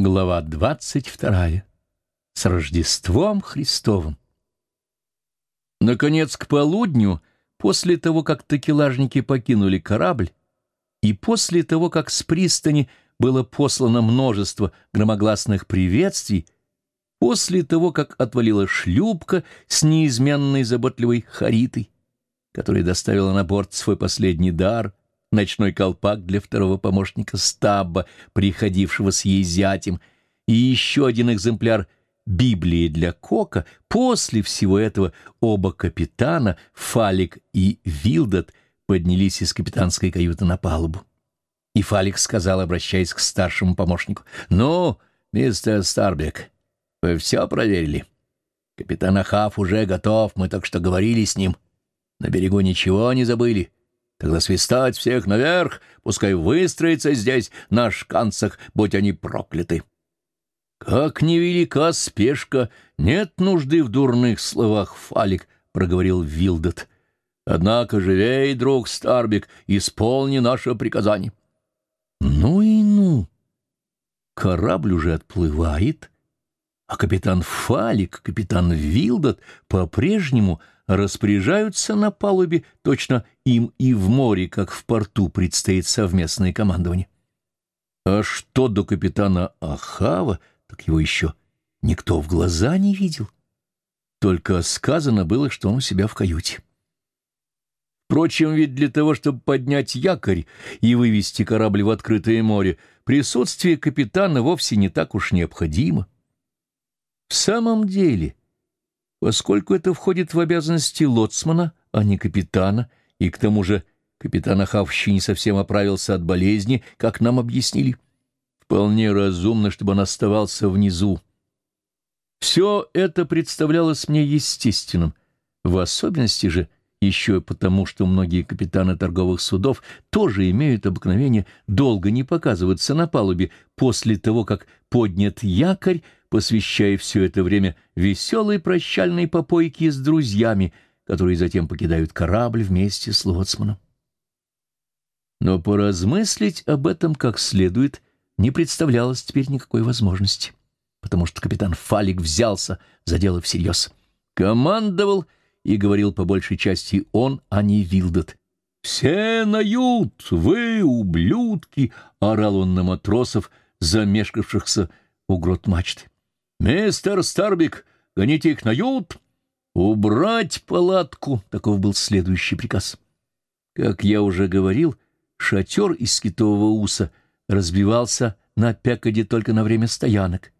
Глава двадцать вторая. С Рождеством Христовым. Наконец, к полудню, после того, как такелажники покинули корабль, и после того, как с пристани было послано множество громогласных приветствий, после того, как отвалила шлюпка с неизменной заботливой Харитой, которая доставила на борт свой последний дар, ночной колпак для второго помощника Стабба, приходившего с ей зятем, и еще один экземпляр Библии для Кока, после всего этого оба капитана, Фалик и Вилдот, поднялись из капитанской каюты на палубу. И Фалик сказал, обращаясь к старшему помощнику, «Ну, мистер Старбек, вы все проверили? Капитан Ахав уже готов, мы только что говорили с ним. На берегу ничего не забыли». Тогда свистать всех наверх, пускай выстроится здесь на шканцах, будь они прокляты. «Как невелика спешка! Нет нужды в дурных словах, Фалик!» — проговорил Вилдот. «Однако живей, друг Старбик, исполни наше приказание». «Ну и ну! Корабль уже отплывает, а капитан Фалик, капитан Вилдот по-прежнему распоряжаются на палубе, точно им и в море, как в порту, предстоит совместное командование. А что до капитана Ахава, так его еще никто в глаза не видел. Только сказано было, что он у себя в каюте. Впрочем, ведь для того, чтобы поднять якорь и вывести корабль в открытое море, присутствие капитана вовсе не так уж необходимо. В самом деле, поскольку это входит в обязанности лоцмана, а не капитана, и к тому же капитан Ахавщи не совсем оправился от болезни, как нам объяснили, вполне разумно, чтобы он оставался внизу. Все это представлялось мне естественным, в особенности же еще и потому, что многие капитаны торговых судов тоже имеют обыкновение долго не показываться на палубе после того, как поднят якорь, посвящая все это время веселой прощальной попойке с друзьями, которые затем покидают корабль вместе с лоцманом. Но поразмыслить об этом как следует не представлялось теперь никакой возможности, потому что капитан Фалик взялся за дело всерьез. Командовал и говорил по большей части он, а не Вилдот. «Все на ют! Вы, ублюдки!» — орал он на матросов, замешкавшихся у грот мачты. «Мистер Старбик, гоните их на ют! Убрать палатку!» — таков был следующий приказ. Как я уже говорил, шатер из китового уса разбивался на пякоде только на время стоянок.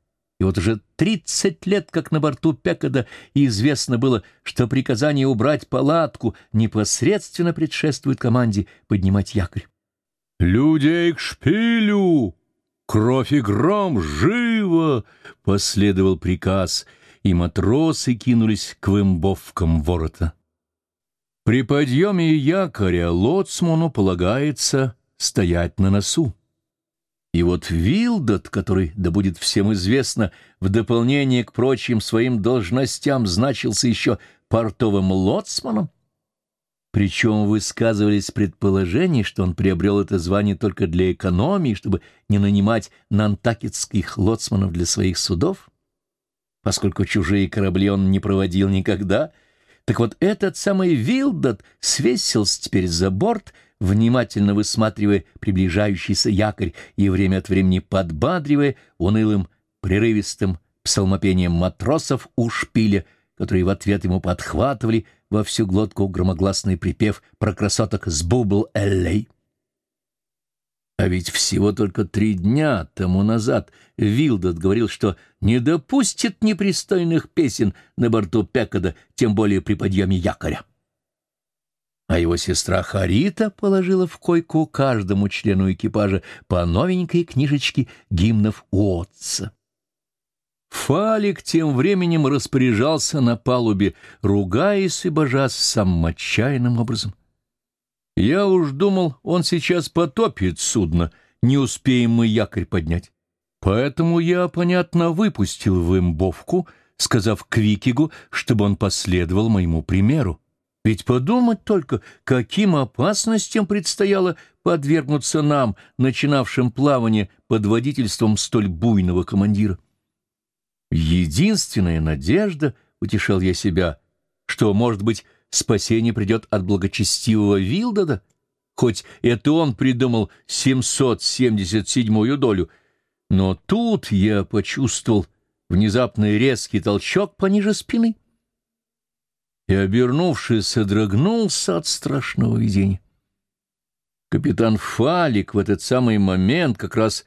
И вот уже тридцать лет, как на борту Пекода, известно было, что приказание убрать палатку непосредственно предшествует команде поднимать якорь. «Людей к шпилю! Кровь и гром! Живо!» — последовал приказ, и матросы кинулись к вымбовкам ворота. При подъеме якоря лоцману полагается стоять на носу. И вот Вилдот, который, да будет всем известно, в дополнение к прочим своим должностям значился еще портовым лоцманом, причем высказывались предположения, что он приобрел это звание только для экономии, чтобы не нанимать нантакетских лоцманов для своих судов, поскольку чужие корабли он не проводил никогда. Так вот этот самый Вилдот свесился теперь за борт — внимательно высматривая приближающийся якорь и время от времени подбадривая унылым, прерывистым псалмопением матросов у шпиля, которые в ответ ему подхватывали во всю глотку громогласный припев про красоток с Бубл Эллей. А ведь всего только три дня тому назад Вилдот говорил, что не допустит непристойных песен на борту Пекода, тем более при подъеме якоря а его сестра Харита положила в койку каждому члену экипажа по новенькой книжечке гимнов Уотса. Фалик тем временем распоряжался на палубе, ругаясь и божась самым отчаянным образом. Я уж думал, он сейчас потопит судно, не успеем мы якорь поднять. Поэтому я, понятно, выпустил в имбовку, сказав Квикигу, чтобы он последовал моему примеру Ведь подумать только, каким опасностям предстояло подвергнуться нам, начинавшим плавание под водительством столь буйного командира. Единственная надежда, утешал я себя, что, может быть, спасение придет от благочестивого Вилдода, хоть это он придумал 777-ю долю, но тут я почувствовал внезапный резкий толчок пониже спины и, обернувшись, содрогнулся от страшного видения. Капитан Фалик в этот самый момент как раз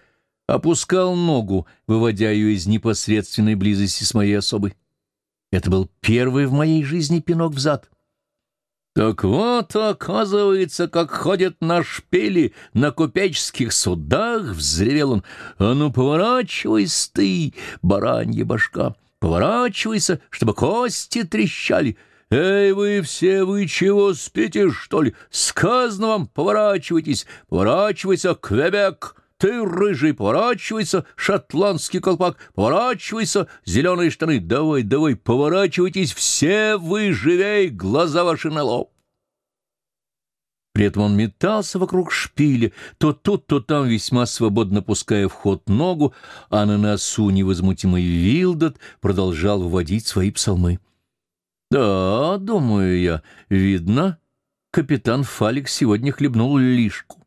опускал ногу, выводя ее из непосредственной близости с моей особой. Это был первый в моей жизни пинок в зад. Так вот, оказывается, как ходят на шпили на купеческих судах, — взревел он. А ну, поворачивайся ты, баранья башка, поворачивайся, чтобы кости трещали. Эй, вы все, вы чего спите, что ли? Сказано вам, поворачивайтесь, поворачивайся, Квебек. Ты, рыжий, поворачивайся, шотландский колпак, поворачивайся, зеленые штаны, давай, давай, поворачивайтесь, все вы живей, глаза ваши на лоб. При этом он метался вокруг шпиля, то тут, то там, весьма свободно пуская в ход ногу, а на носу невозмутимый Вилдот продолжал вводить свои псалмы. «Да, думаю я, видно, капитан Фалик сегодня хлебнул лишку.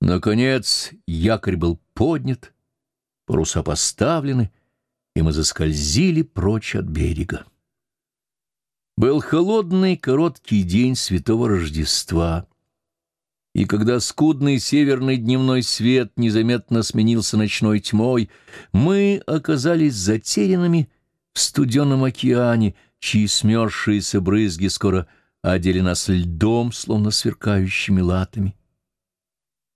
Наконец якорь был поднят, паруса поставлены, и мы заскользили прочь от берега. Был холодный короткий день Святого Рождества, и когда скудный северный дневной свет незаметно сменился ночной тьмой, мы оказались затерянными в студенном океане, чьи смерзшиеся брызги скоро одели нас льдом, словно сверкающими латами.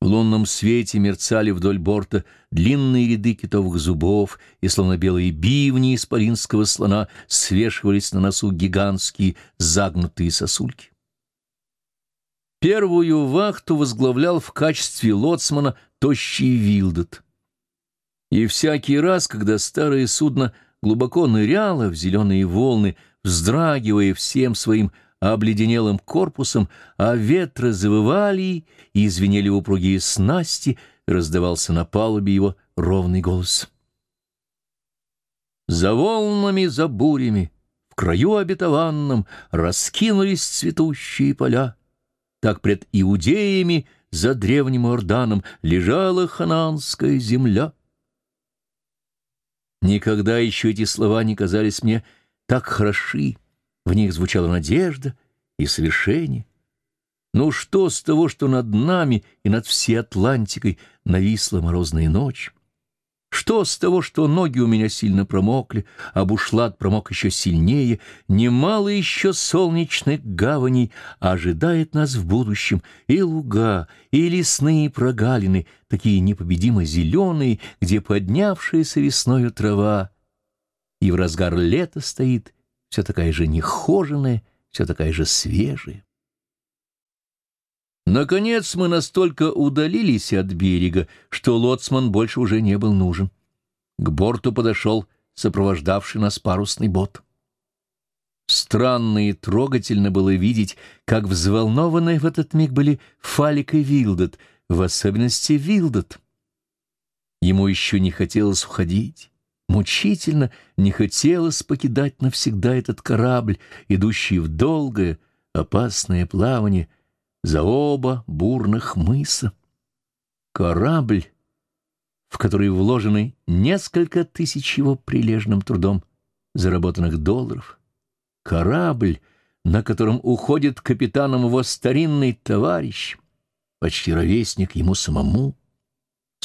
В лунном свете мерцали вдоль борта длинные ряды китовых зубов, и словно белые бивни исполинского слона свешивались на носу гигантские загнутые сосульки. Первую вахту возглавлял в качестве лоцмана тощий Вилдот. И всякий раз, когда старое судно глубоко ныряло в зеленые волны, вздрагивая всем своим обледенелым корпусом, а ветры завывали и звенели упругие снасти, раздавался на палубе его ровный голос. За волнами, за бурями, в краю обетованном раскинулись цветущие поля. Так пред иудеями за древним Орданом лежала хананская земля. Никогда еще эти слова не казались мне так хороши, в них звучала надежда и совершение. Ну что с того, что над нами и над всей Атлантикой нависла морозная ночь? Что с того, что ноги у меня сильно промокли, а бушлат промок еще сильнее, немало еще солнечных гаваней ожидает нас в будущем, и луга, и лесные прогалины, такие непобедимо зеленые, где поднявшаяся весною трава, и в разгар лета стоит все такая же нехоженная, все такая же свежая. Наконец мы настолько удалились от берега, что лоцман больше уже не был нужен. К борту подошел сопровождавший нас парусный бот. Странно и трогательно было видеть, как взволнованы в этот миг были Фалик и Вилдот, в особенности Вилдот. Ему еще не хотелось уходить. Мучительно не хотелось покидать навсегда этот корабль, идущий в долгое, опасное плавание за оба бурных мыса. Корабль, в который вложены несколько тысяч его прилежным трудом заработанных долларов. Корабль, на котором уходит капитаном его старинный товарищ, почти ровесник ему самому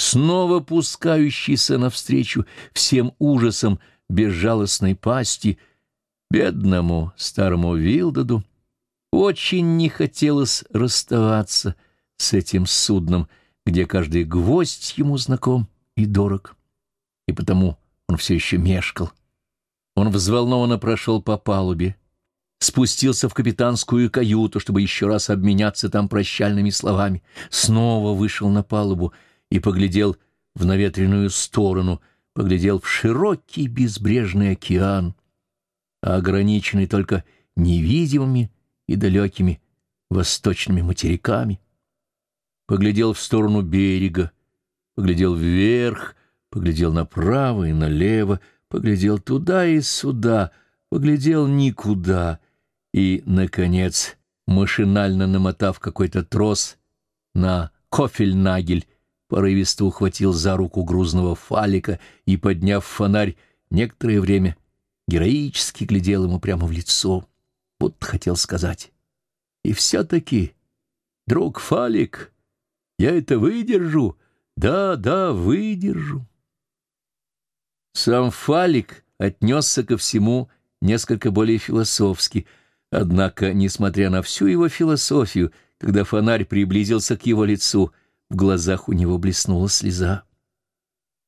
снова пускающийся навстречу всем ужасам безжалостной пасти, бедному старому Вилдаду очень не хотелось расставаться с этим судном, где каждый гвоздь ему знаком и дорог, и потому он все еще мешкал. Он взволнованно прошел по палубе, спустился в капитанскую каюту, чтобы еще раз обменяться там прощальными словами, снова вышел на палубу — и поглядел в наветренную сторону, поглядел в широкий безбрежный океан, ограниченный только невидимыми и далекими восточными материками. Поглядел в сторону берега, поглядел вверх, поглядел направо и налево, поглядел туда и сюда, поглядел никуда и, наконец, машинально намотав какой-то трос на кофельнагель, порывисто ухватил за руку грузного фалика и, подняв фонарь, некоторое время героически глядел ему прямо в лицо, будто хотел сказать. И все-таки, друг Фалик, я это выдержу, да, да, выдержу. Сам Фалик отнесся ко всему несколько более философски, однако, несмотря на всю его философию, когда фонарь приблизился к его лицу, в глазах у него блеснула слеза.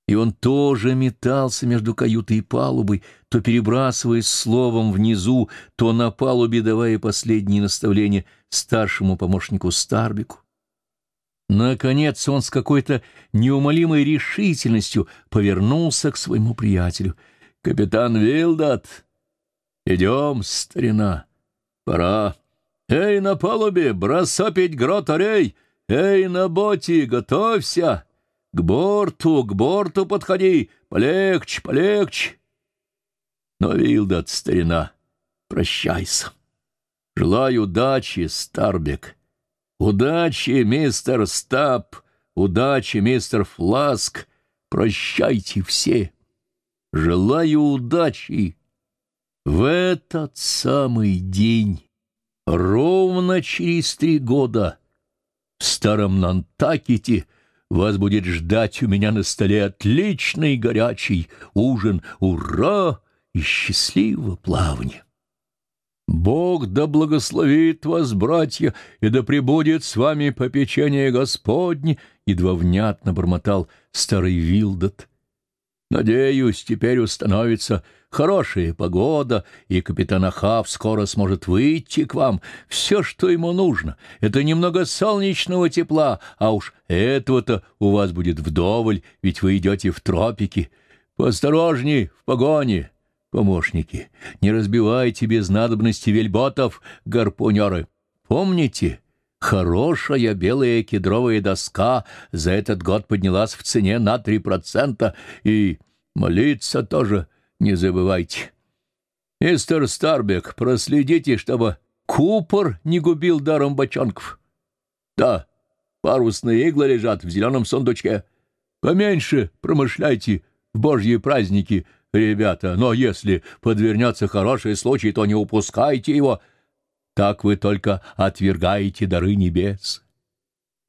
И он тоже метался между каютой и палубой, то перебрасываясь словом внизу, то на палубе давая последние наставления старшему помощнику Старбику. Наконец он с какой-то неумолимой решительностью повернулся к своему приятелю. «Капитан Вилдат, идем, старина, пора. Эй, на палубе, бросопить грот-орей! Эй, на боте, готовься! К борту, к борту подходи, полегче, полегче!» Но Вилдат, старина, прощайся. Желаю удачи, Старбек. Удачи, мистер Стаб, удачи, мистер Фласк, прощайте все. Желаю удачи. В этот самый день, ровно через три года, в старом Нантакете вас будет ждать у меня на столе отличный горячий ужин. Ура и счастливого плавания! Бог да благословит вас, братья, и да пребудет с вами попечение Господне, едва внятно бормотал старый Вилдот. Надеюсь, теперь установится хорошая погода, и капитан Ахав скоро сможет выйти к вам. Все, что ему нужно, — это немного солнечного тепла, а уж этого-то у вас будет вдоволь, ведь вы идете в тропики. Поосторожней в погоне, Помощники, не разбивайте без надобности вельботов, гарпунеры. Помните, хорошая белая кедровая доска за этот год поднялась в цене на три процента, и молиться тоже не забывайте. Мистер Старбек, проследите, чтобы купор не губил даром бочонков. Да, парусные иглы лежат в зеленом сундучке. Поменьше промышляйте в божьи праздники — Ребята, но если подвернется хороший случай, то не упускайте его. Так вы только отвергаете дары небес.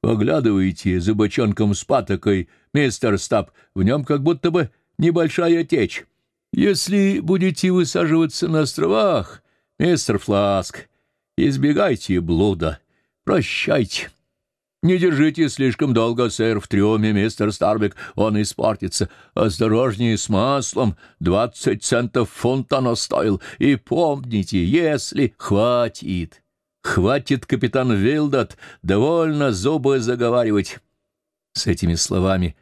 Поглядывайте за бочонком с патокой, мистер Стаб, в нем как будто бы небольшая течь. Если будете высаживаться на островах, мистер Фласк, избегайте блуда, прощайте. Не держите слишком долго, сэр, в трюме, мистер Старбек, он испортится. Осторожнее с маслом, двадцать центов фунт оно стоил. И помните, если хватит, хватит, капитан Вилдот, довольно зубы заговаривать. С этими словами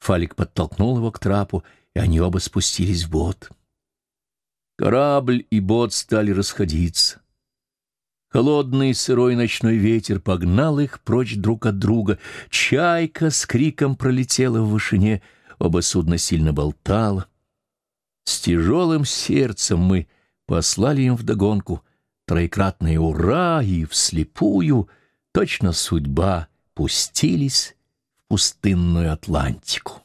Фалик подтолкнул его к трапу, и они оба спустились в бот. Корабль и бот стали расходиться. Холодный сырой ночной ветер погнал их прочь друг от друга. Чайка с криком пролетела в вышине, оба судна сильно болтало. С тяжелым сердцем мы послали им вдогонку троекратное «Ура!» и вслепую, точно судьба, пустились в пустынную Атлантику.